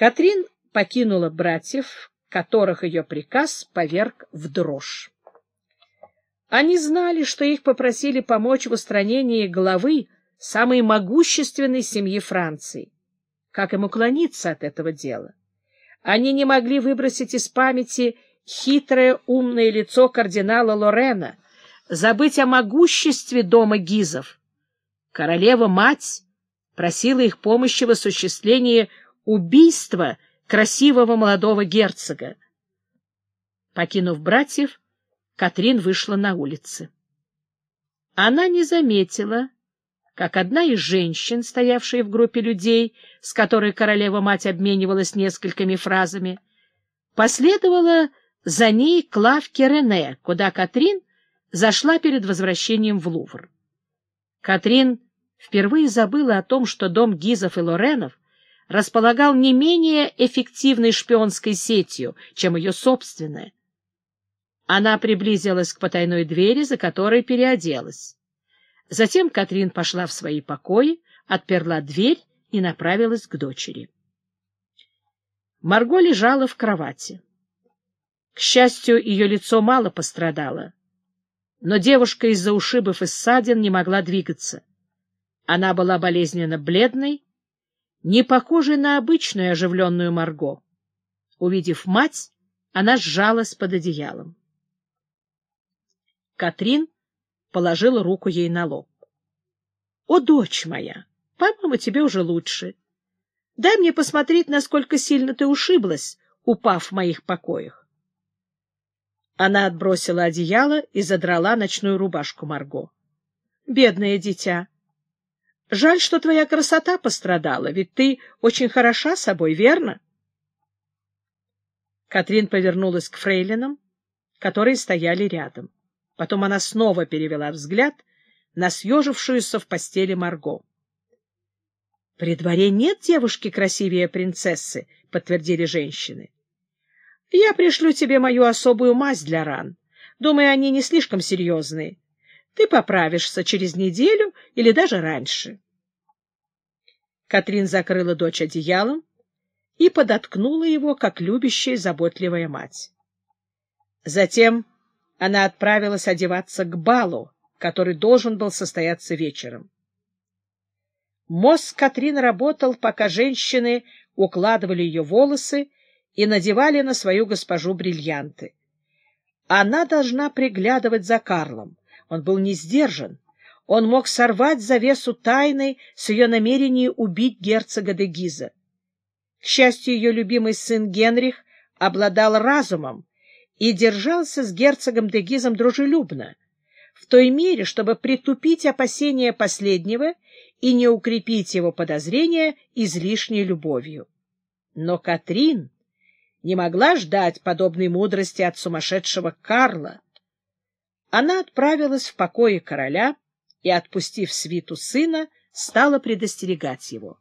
Катрин покинула братьев, которых ее приказ поверг в дрожь. Они знали, что их попросили помочь в устранении главы самой могущественной семьи Франции. Как им уклониться от этого дела? Они не могли выбросить из памяти хитрое умное лицо кардинала Лорена, забыть о могуществе дома Гизов. Королева-мать просила их помощи в осуществлении убийства красивого молодого герцога. Покинув братьев, Катрин вышла на улицы. Она не заметила, как одна из женщин, стоявшая в группе людей, с которой королева-мать обменивалась несколькими фразами, последовала за ней к лавке Рене, куда Катрин зашла перед возвращением в Лувр. Катрин впервые забыла о том, что дом Гизов и Лоренов располагал не менее эффективной шпионской сетью, чем ее собственная. Она приблизилась к потайной двери, за которой переоделась. Затем Катрин пошла в свои покои, отперла дверь и направилась к дочери. Марго лежала в кровати. К счастью, ее лицо мало пострадало, но девушка из-за ушибов и ссадин не могла двигаться. Она была болезненно бледной, не похожей на обычную оживленную Марго. Увидев мать, она сжалась под одеялом. Катрин положила руку ей на лоб. — О, дочь моя, по-моему, тебе уже лучше. Дай мне посмотреть, насколько сильно ты ушиблась, упав в моих покоях. Она отбросила одеяло и задрала ночную рубашку Марго. — Бедное дитя! Жаль, что твоя красота пострадала, ведь ты очень хороша собой, верно? Катрин повернулась к фрейлинам, которые стояли рядом. Потом она снова перевела взгляд на съежившуюся в постели Марго. — При дворе нет девушки красивее принцессы, — подтвердили женщины. — Я пришлю тебе мою особую мазь для ран. Думаю, они не слишком серьезные. Ты поправишься через неделю или даже раньше. Катрин закрыла дочь одеялом и подоткнула его, как любящая заботливая мать. Затем она отправилась одеваться к балу, который должен был состояться вечером. Мозг Катрин работал, пока женщины укладывали ее волосы и надевали на свою госпожу бриллианты. Она должна приглядывать за Карлом. Он был не сдержан. Он мог сорвать завесу тайны с ее намерением убить герцога де Гиза. К счастью, ее любимый сын Генрих обладал разумом и держался с герцогом де Гизом дружелюбно, в той мере, чтобы притупить опасения последнего и не укрепить его подозрения излишней любовью. Но Катрин не могла ждать подобной мудрости от сумасшедшего Карла. Она отправилась в покои короля и, отпустив свиту сына, стала предостерегать его.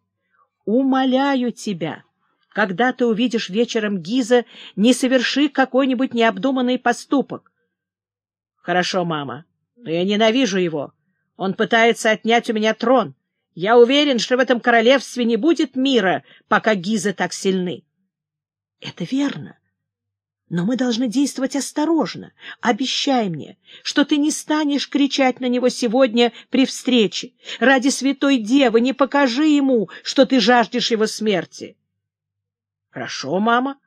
«Умоляю тебя!» Когда ты увидишь вечером Гиза, не соверши какой-нибудь необдуманный поступок. — Хорошо, мама, но я ненавижу его. Он пытается отнять у меня трон. Я уверен, что в этом королевстве не будет мира, пока Гизы так сильны. — Это верно. Но мы должны действовать осторожно. Обещай мне, что ты не станешь кричать на него сегодня при встрече. Ради святой девы не покажи ему, что ты жаждешь его смерти. — Хорошо, мама.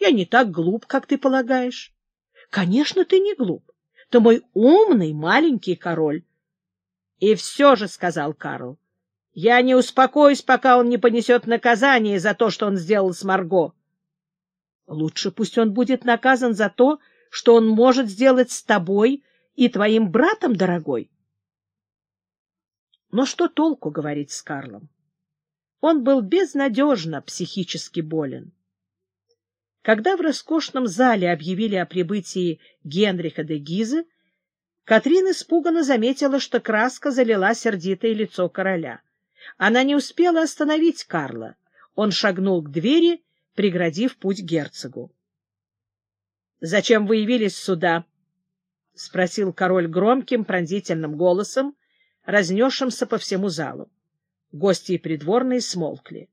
Я не так глуп, как ты полагаешь. — Конечно, ты не глуп. Ты мой умный маленький король. — И все же, — сказал Карл, — я не успокоюсь, пока он не понесет наказание за то, что он сделал с Марго. Лучше пусть он будет наказан за то, что он может сделать с тобой и твоим братом, дорогой. Но что толку говорить с Карлом? Он был безнадежно психически болен. Когда в роскошном зале объявили о прибытии Генриха де Гизы, Катрин испуганно заметила, что краска залила сердитое лицо короля. Она не успела остановить Карла. Он шагнул к двери, преградив путь герцогу. — Зачем вы явились сюда? — спросил король громким пронзительным голосом, разнесшимся по всему залу. Гости и придворные смолкли.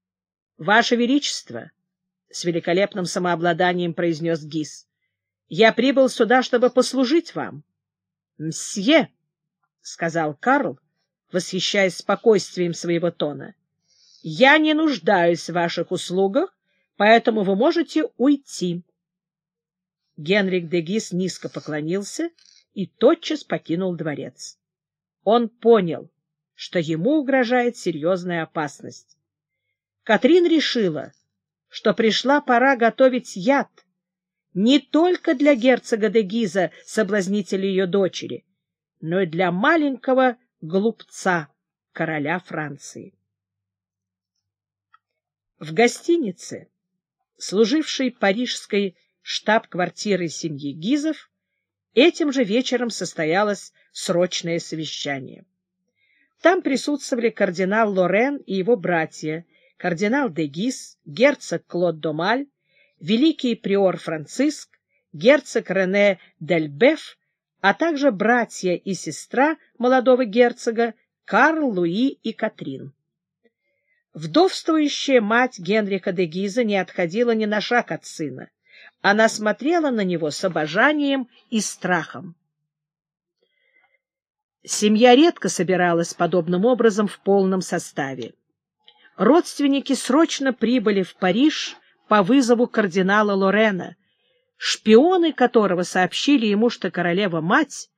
— Ваше Величество, — с великолепным самообладанием произнес Гис, — я прибыл сюда, чтобы послужить вам. — Мсье, — сказал Карл, восхищаясь спокойствием своего тона, — я не нуждаюсь в ваших услугах, поэтому вы можете уйти. Генрик де Гис низко поклонился и тотчас покинул дворец. Он понял, что ему угрожает серьезная опасность. Катрин решила, что пришла пора готовить яд не только для герцога де Гиза, соблазнителя ее дочери, но и для маленького глупца, короля Франции. В гостинице, служившей парижской штаб-квартирой семьи Гизов, этим же вечером состоялось срочное совещание. Там присутствовали кардинал Лорен и его братья, кардинал де Гиз, герцог Клод Домаль, великий приор Франциск, герцог Рене Дельбеф, а также братья и сестра молодого герцога Карл, Луи и Катрин. Вдовствующая мать Генриха де Гиза не отходила ни на шаг от сына. Она смотрела на него с обожанием и страхом. Семья редко собиралась подобным образом в полном составе. Родственники срочно прибыли в Париж по вызову кардинала Лорена, шпионы которого сообщили ему, что королева-мать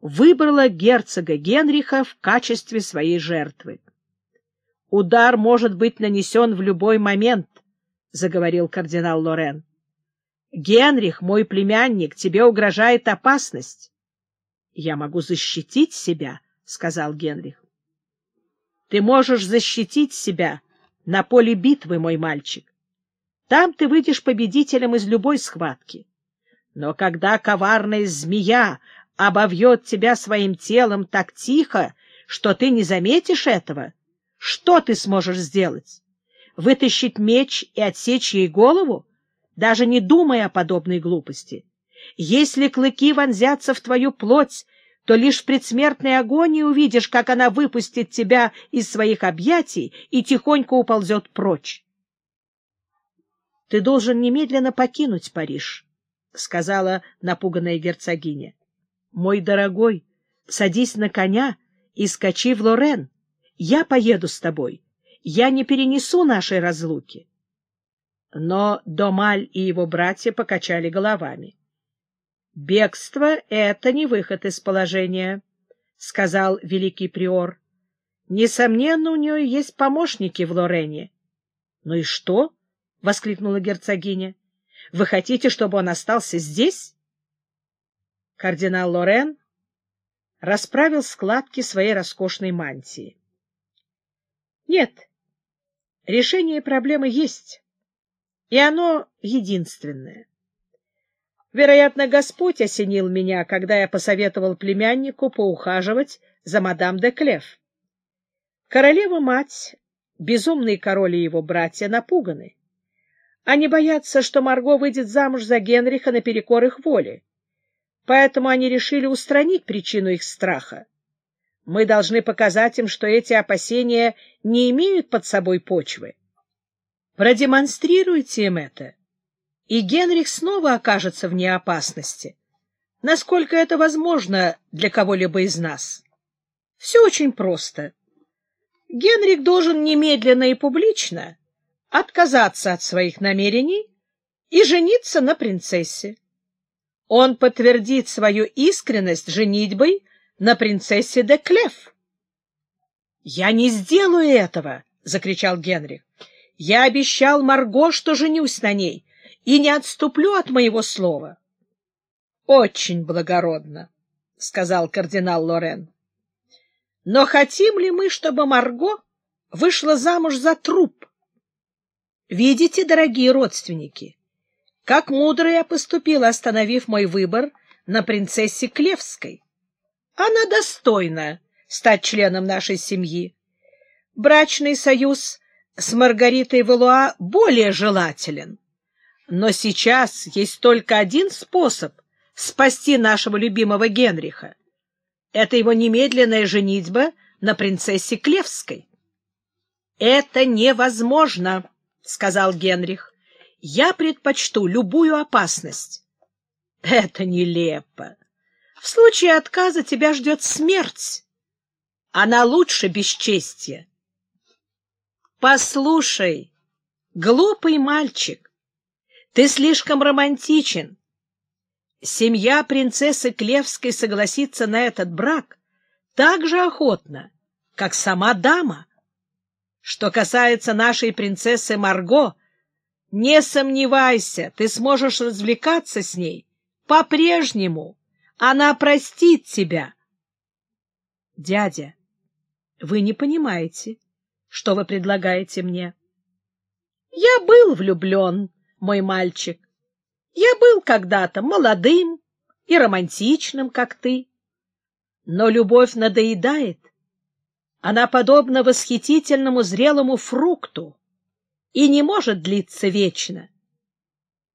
выбрала герцога Генриха в качестве своей жертвы. «Удар может быть нанесен в любой момент», — заговорил кардинал Лорен. Генрих, мой племянник, тебе угрожает опасность. — Я могу защитить себя, — сказал Генрих. — Ты можешь защитить себя на поле битвы, мой мальчик. Там ты выйдешь победителем из любой схватки. Но когда коварная змея обовьет тебя своим телом так тихо, что ты не заметишь этого, что ты сможешь сделать? Вытащить меч и отсечь ей голову? даже не думая о подобной глупости. Если клыки вонзятся в твою плоть, то лишь в предсмертной агонии увидишь, как она выпустит тебя из своих объятий и тихонько уползет прочь. — Ты должен немедленно покинуть Париж, — сказала напуганная герцогиня. — Мой дорогой, садись на коня и скачи в Лорен. Я поеду с тобой. Я не перенесу нашей разлуки. Но Домаль и его братья покачали головами. — Бегство — это не выход из положения, — сказал великий приор. — Несомненно, у нее есть помощники в Лорене. — Ну и что? — воскликнула герцогиня. — Вы хотите, чтобы он остался здесь? Кардинал Лорен расправил складки своей роскошной мантии. — Нет, решение проблемы есть и оно единственное. Вероятно, Господь осенил меня, когда я посоветовал племяннику поухаживать за мадам де Клев. Королева-мать, безумный король и его братья напуганы. Они боятся, что Марго выйдет замуж за Генриха наперекор их воле. Поэтому они решили устранить причину их страха. Мы должны показать им, что эти опасения не имеют под собой почвы. Продемонстрируйте им это, и Генрих снова окажется вне опасности, насколько это возможно для кого-либо из нас. Все очень просто. Генрих должен немедленно и публично отказаться от своих намерений и жениться на принцессе. Он подтвердит свою искренность женитьбой на принцессе де Клеф. — Я не сделаю этого! — закричал Генрих. Я обещал Марго, что женюсь на ней, и не отступлю от моего слова. — Очень благородно, — сказал кардинал Лорен. — Но хотим ли мы, чтобы Марго вышла замуж за труп? Видите, дорогие родственники, как мудро я поступила, остановив мой выбор на принцессе Клевской. Она достойна стать членом нашей семьи. Брачный союз с Маргаритой Валуа более желателен. Но сейчас есть только один способ спасти нашего любимого Генриха. Это его немедленная женитьба на принцессе Клевской. — Это невозможно, — сказал Генрих. — Я предпочту любую опасность. — Это нелепо. В случае отказа тебя ждет смерть. Она лучше бесчестия. Послушай, глупый мальчик, ты слишком романтичен. Семья принцессы Клевской согласится на этот брак так же охотно, как сама дама. Что касается нашей принцессы Марго, не сомневайся, ты сможешь развлекаться с ней по-прежнему. Она простит тебя. Дядя, вы не понимаете, что вы предлагаете мне. Я был влюблен, мой мальчик. Я был когда-то молодым и романтичным, как ты. Но любовь надоедает. Она подобна восхитительному зрелому фрукту и не может длиться вечно.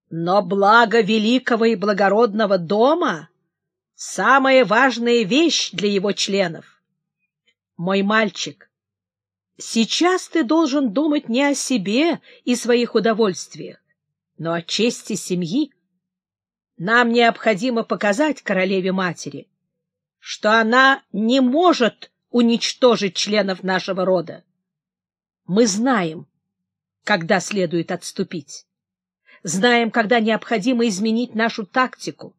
Но благо великого и благородного дома — самая важная вещь для его членов. Мой мальчик, сейчас ты должен думать не о себе и своих удовольствиях, но о чести семьи. Нам необходимо показать королеве-матери, что она не может уничтожить членов нашего рода. Мы знаем, когда следует отступить. Знаем, когда необходимо изменить нашу тактику.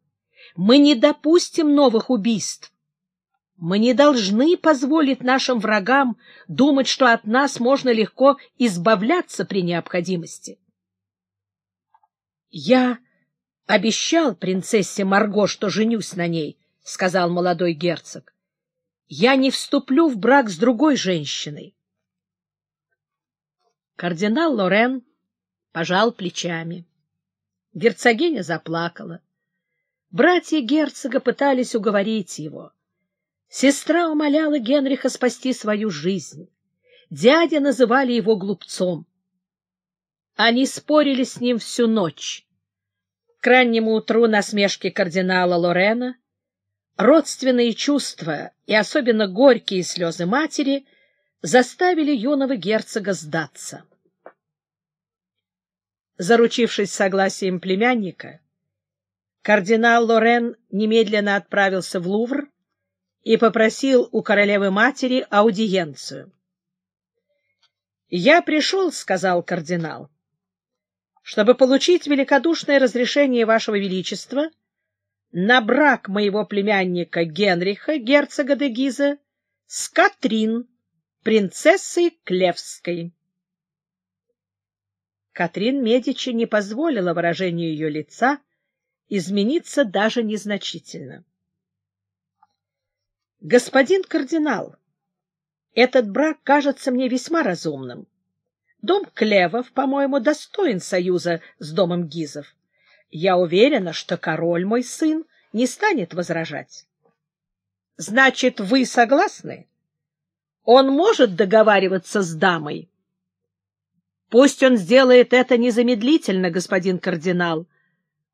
Мы не допустим новых убийств. Мы не должны позволить нашим врагам думать, что от нас можно легко избавляться при необходимости. Я обещал принцессе Марго, что женюсь на ней, — сказал молодой герцог. Я не вступлю в брак с другой женщиной. Кардинал Лорен пожал плечами. Герцогиня заплакала. Братья герцога пытались уговорить его. Сестра умоляла Генриха спасти свою жизнь. Дядя называли его глупцом. Они спорили с ним всю ночь. К раннему утру насмешки кардинала Лорена, родственные чувства и особенно горькие слезы матери заставили юного герцога сдаться. Заручившись согласием племянника, кардинал Лорен немедленно отправился в Лувр и попросил у королевы-матери аудиенцию. «Я пришел, — сказал кардинал, — чтобы получить великодушное разрешение вашего величества на брак моего племянника Генриха, герцога де Гиза, с Катрин, принцессой Клевской». Катрин Медичи не позволила выражению ее лица измениться даже незначительно. «Господин кардинал, этот брак кажется мне весьма разумным. Дом Клевов, по-моему, достоин союза с домом Гизов. Я уверена, что король, мой сын, не станет возражать. Значит, вы согласны? Он может договариваться с дамой?» Пусть он сделает это незамедлительно, господин кардинал.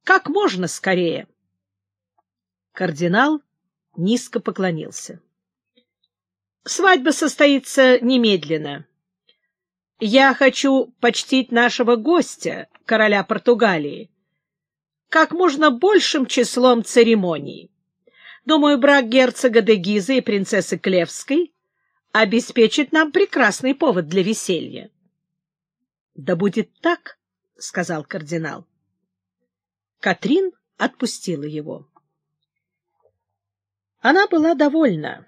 Как можно скорее. Кардинал низко поклонился. Свадьба состоится немедленно. Я хочу почтить нашего гостя, короля Португалии, как можно большим числом церемоний. Думаю, брак герцога де Гиза и принцессы Клевской обеспечит нам прекрасный повод для веселья. — Да будет так, — сказал кардинал. Катрин отпустила его. Она была довольна.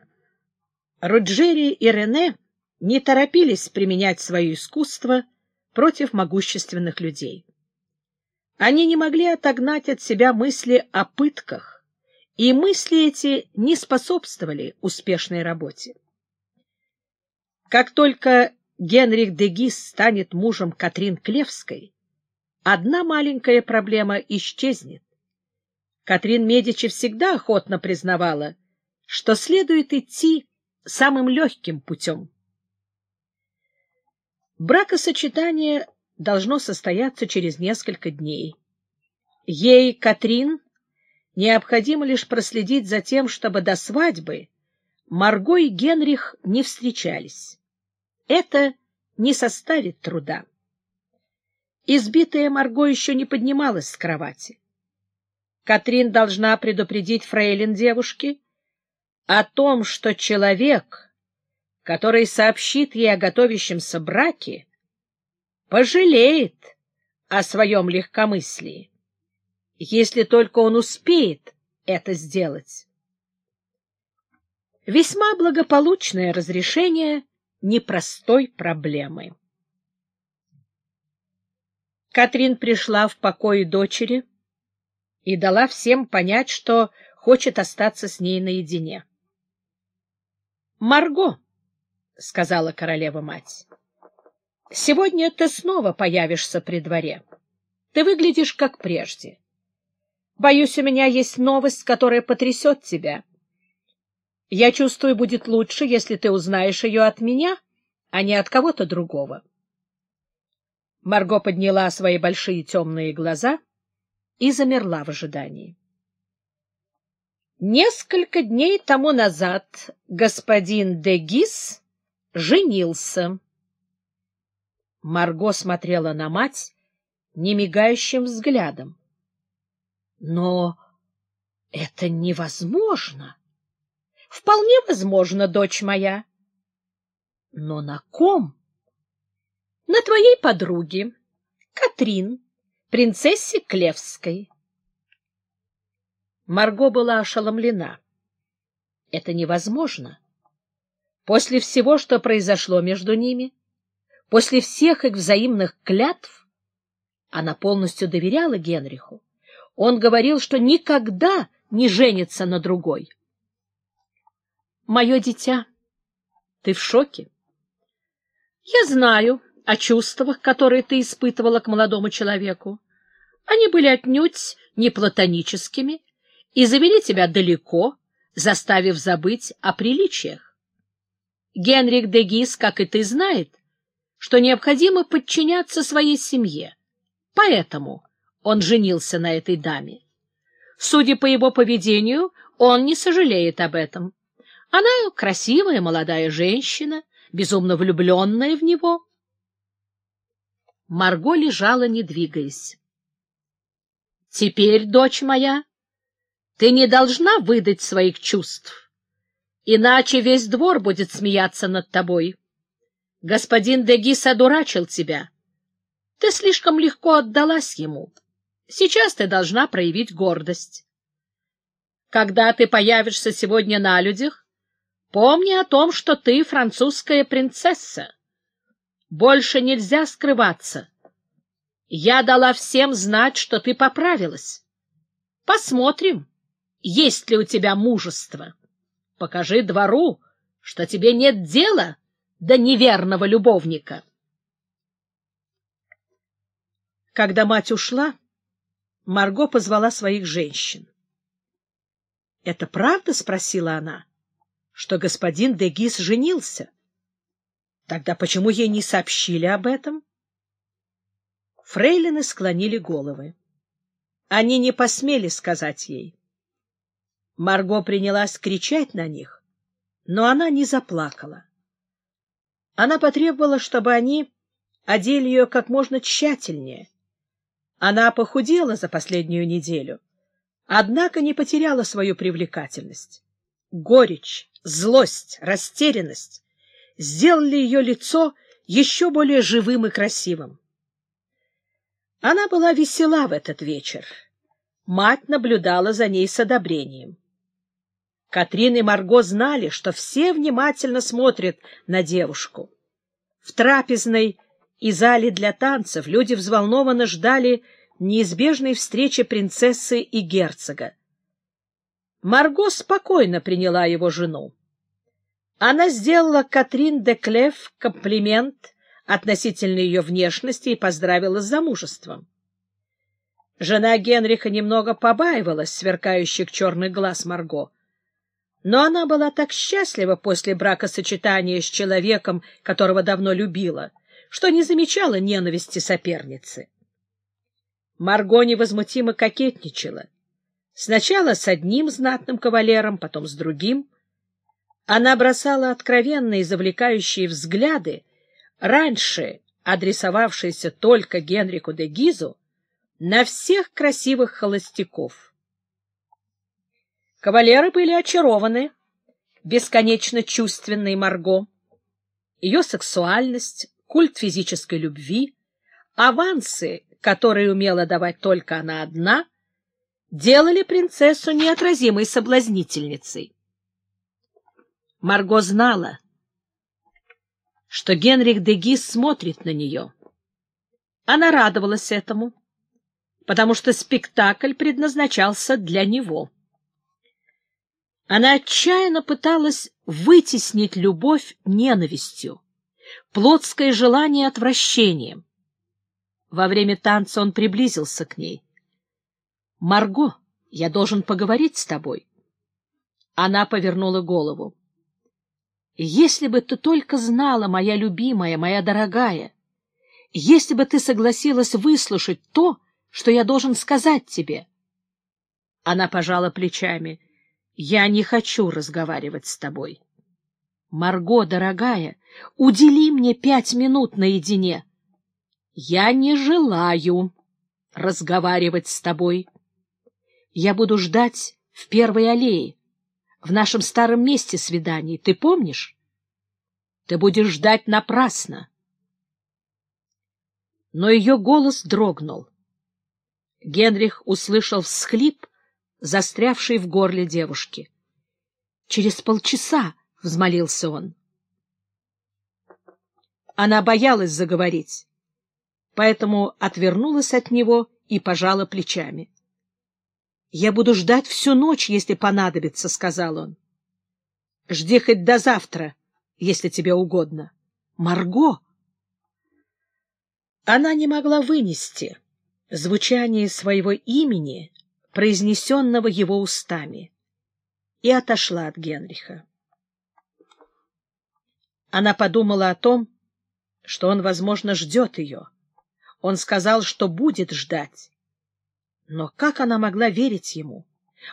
Роджери и Рене не торопились применять свое искусство против могущественных людей. Они не могли отогнать от себя мысли о пытках, и мысли эти не способствовали успешной работе. Как только Генрих де Гис станет мужем Катрин Клевской, одна маленькая проблема исчезнет. Катрин Медичи всегда охотно признавала, что следует идти самым легким путем. Бракосочетание должно состояться через несколько дней. Ей, Катрин, необходимо лишь проследить за тем, чтобы до свадьбы Марго и Генрих не встречались. Это не составит труда. Избитая Марго еще не поднималась с кровати. Катрин должна предупредить фрейлин девушки о том, что человек, который сообщит ей о готовящемся браке, пожалеет о своем легкомыслии, если только он успеет это сделать. Весьма благополучное разрешение непростой проблемы. Катрин пришла в покой дочери и дала всем понять, что хочет остаться с ней наедине. «Марго», — сказала королева-мать, — «сегодня ты снова появишься при дворе. Ты выглядишь как прежде. Боюсь, у меня есть новость, которая потрясет тебя. Я чувствую, будет лучше, если ты узнаешь ее от меня, а не от кого-то другого». Марго подняла свои большие темные глаза и замерла в ожидании. Несколько дней тому назад господин де Гис женился. Марго смотрела на мать немигающим взглядом. Но это невозможно. Вполне возможно, дочь моя. Но на ком? На твоей подруге, Катрин, принцессе Клевской. Марго была ошеломлена. Это невозможно. После всего, что произошло между ними, после всех их взаимных клятв, она полностью доверяла Генриху. Он говорил, что никогда не женится на другой. «Мое дитя, ты в шоке?» «Я знаю», о чувствах, которые ты испытывала к молодому человеку. Они были отнюдь не платоническими и завели тебя далеко, заставив забыть о приличиях. Генрих де Гис, как и ты, знает, что необходимо подчиняться своей семье, поэтому он женился на этой даме. Судя по его поведению, он не сожалеет об этом. Она красивая молодая женщина, безумно влюбленная в него, Марго лежала, не двигаясь. — Теперь, дочь моя, ты не должна выдать своих чувств, иначе весь двор будет смеяться над тобой. Господин Дегис одурачил тебя. Ты слишком легко отдалась ему. Сейчас ты должна проявить гордость. Когда ты появишься сегодня на людях, помни о том, что ты французская принцесса. Больше нельзя скрываться. Я дала всем знать, что ты поправилась. Посмотрим, есть ли у тебя мужество. Покажи двору, что тебе нет дела до неверного любовника. Когда мать ушла, Марго позвала своих женщин. — Это правда? — спросила она, — что господин Дегис женился? Тогда почему ей не сообщили об этом? Фрейлины склонили головы. Они не посмели сказать ей. Марго принялась кричать на них, но она не заплакала. Она потребовала, чтобы они одели ее как можно тщательнее. Она похудела за последнюю неделю, однако не потеряла свою привлекательность. Горечь, злость, растерянность сделали ее лицо еще более живым и красивым. Она была весела в этот вечер. Мать наблюдала за ней с одобрением. Катрин и Марго знали, что все внимательно смотрят на девушку. В трапезной и зале для танцев люди взволнованно ждали неизбежной встречи принцессы и герцога. Марго спокойно приняла его жену. Она сделала Катрин де Клев комплимент относительно ее внешности и поздравила с замужеством. Жена Генриха немного побаивалась сверкающих черных глаз Марго, но она была так счастлива после бракосочетания с человеком, которого давно любила, что не замечала ненависти соперницы. Марго невозмутимо кокетничала. Сначала с одним знатным кавалером, потом с другим — она бросала откровенные завлекающие взгляды раньше адресовавшийся только Генрику де Гизу, на всех красивых холостяков. Кавалеры были очарованы бесконечно чувственной Марго, ее сексуальность, культ физической любви, авансы, которые умела давать только она одна, делали принцессу неотразимой соблазнительницей. Марго знала, что Генрих де Гис смотрит на нее. Она радовалась этому, потому что спектакль предназначался для него. Она отчаянно пыталась вытеснить любовь ненавистью, плотское желание отвращением. Во время танца он приблизился к ней. — Марго, я должен поговорить с тобой. Она повернула голову. Если бы ты только знала, моя любимая, моя дорогая, если бы ты согласилась выслушать то, что я должен сказать тебе. Она пожала плечами. Я не хочу разговаривать с тобой. Марго, дорогая, удели мне пять минут наедине. Я не желаю разговаривать с тобой. Я буду ждать в первой аллее в нашем старом месте свиданий, ты помнишь? Ты будешь ждать напрасно. Но ее голос дрогнул. Генрих услышал всхлип, застрявший в горле девушки. — Через полчаса, — взмолился он. Она боялась заговорить, поэтому отвернулась от него и пожала плечами. Я буду ждать всю ночь, если понадобится, — сказал он. — Жди хоть до завтра, если тебе угодно. Марго! Она не могла вынести звучание своего имени, произнесенного его устами, и отошла от Генриха. Она подумала о том, что он, возможно, ждет ее. Он сказал, что будет ждать. Но как она могла верить ему?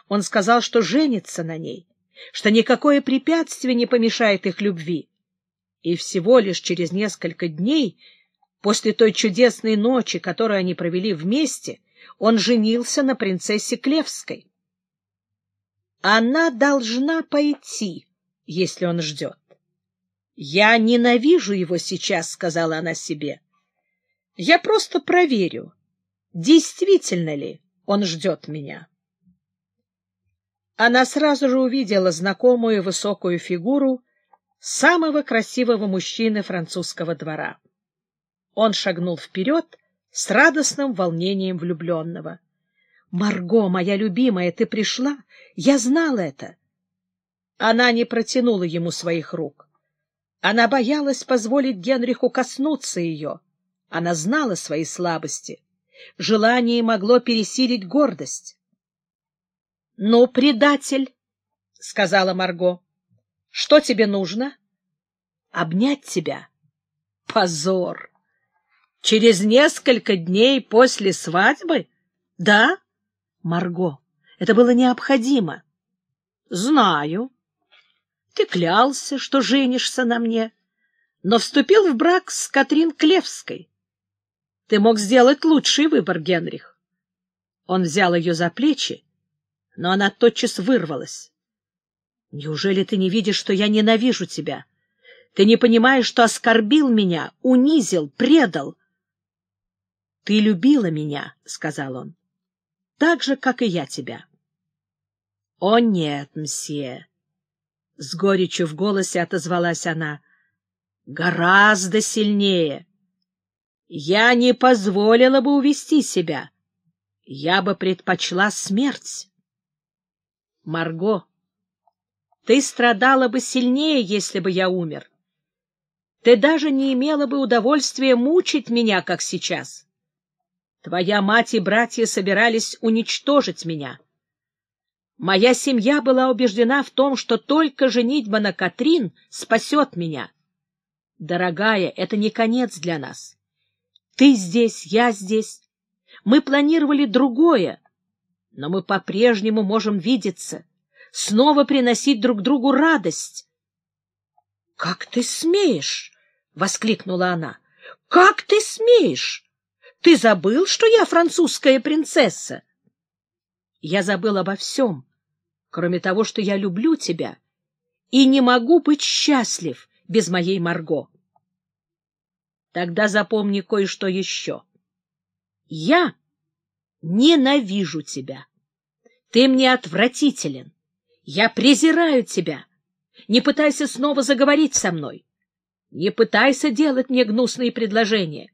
Он сказал, что женится на ней, что никакое препятствие не помешает их любви. И всего лишь через несколько дней, после той чудесной ночи, которую они провели вместе, он женился на принцессе Клевской. Она должна пойти, если он ждет. «Я ненавижу его сейчас», — сказала она себе. «Я просто проверю, действительно ли он ждет меня. Она сразу же увидела знакомую высокую фигуру самого красивого мужчины французского двора. Он шагнул вперед с радостным волнением влюбленного. — Марго, моя любимая, ты пришла? Я знала это. Она не протянула ему своих рук. Она боялась позволить Генриху коснуться ее. Она знала свои слабости желание могло пересилить гордость. — Ну, предатель, — сказала Марго, — что тебе нужно? — Обнять тебя. — Позор! Через несколько дней после свадьбы? — Да, Марго, это было необходимо. — Знаю. Ты клялся, что женишься на мне, но вступил в брак с Катрин Клевской. Ты мог сделать лучший выбор, Генрих. Он взял ее за плечи, но она тотчас вырвалась. Неужели ты не видишь, что я ненавижу тебя? Ты не понимаешь, что оскорбил меня, унизил, предал? — Ты любила меня, — сказал он, — так же, как и я тебя. — О, нет, мсье! — с горечью в голосе отозвалась она. — Гораздо сильнее. — я не позволила бы увести себя. Я бы предпочла смерть. Марго, ты страдала бы сильнее, если бы я умер. Ты даже не имела бы удовольствия мучить меня, как сейчас. Твоя мать и братья собирались уничтожить меня. Моя семья была убеждена в том, что только женитьба на Катрин спасет меня. Дорогая, это не конец для нас. Ты здесь, я здесь. Мы планировали другое, но мы по-прежнему можем видеться, снова приносить друг другу радость. — Как ты смеешь? — воскликнула она. — Как ты смеешь? Ты забыл, что я французская принцесса? Я забыл обо всем, кроме того, что я люблю тебя и не могу быть счастлив без моей Марго. Тогда запомни кое-что еще. Я ненавижу тебя. Ты мне отвратителен. Я презираю тебя. Не пытайся снова заговорить со мной. Не пытайся делать мне гнусные предложения.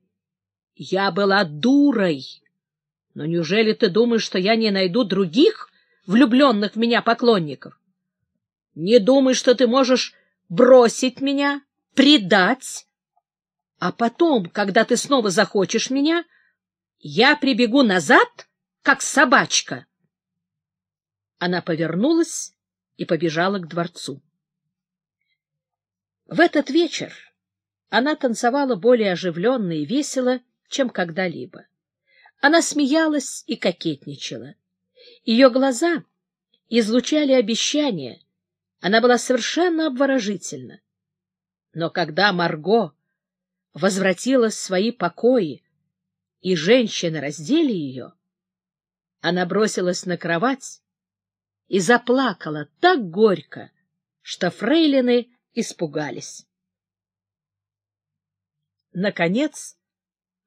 Я была дурой. Но неужели ты думаешь, что я не найду других влюбленных в меня поклонников? Не думай, что ты можешь бросить меня, предать, а потом, когда ты снова захочешь меня, я прибегу назад, как собачка. Она повернулась и побежала к дворцу. В этот вечер она танцевала более оживленно и весело, чем когда-либо. Она смеялась и кокетничала. Ее глаза излучали обещания, она была совершенно обворожительна. Но когда Марго возвратилась в свои покои, и женщины раздели ее, она бросилась на кровать и заплакала так горько, что фрейлины испугались. Наконец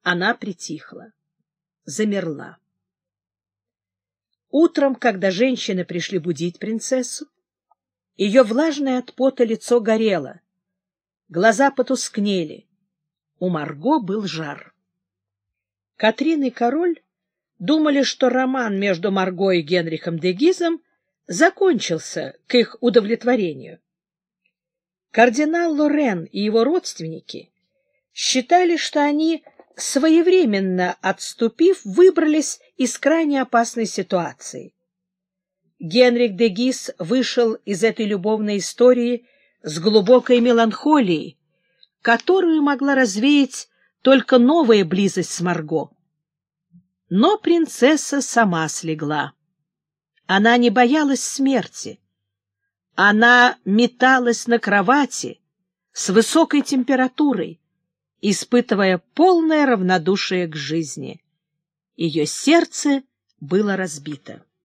она притихла, замерла. Утром, когда женщины пришли будить принцессу, ее влажное от пота лицо горело, глаза потускнели. У Марго был жар. Катрин и король думали, что роман между Марго и Генрихом де Гизом закончился к их удовлетворению. Кардинал Лорен и его родственники считали, что они, своевременно отступив, выбрались из крайне опасной ситуации. Генрих де Гис вышел из этой любовной истории с глубокой меланхолией, которую могла развеять только новая близость с Марго. Но принцесса сама слегла. Она не боялась смерти. Она металась на кровати с высокой температурой, испытывая полное равнодушие к жизни. Ее сердце было разбито.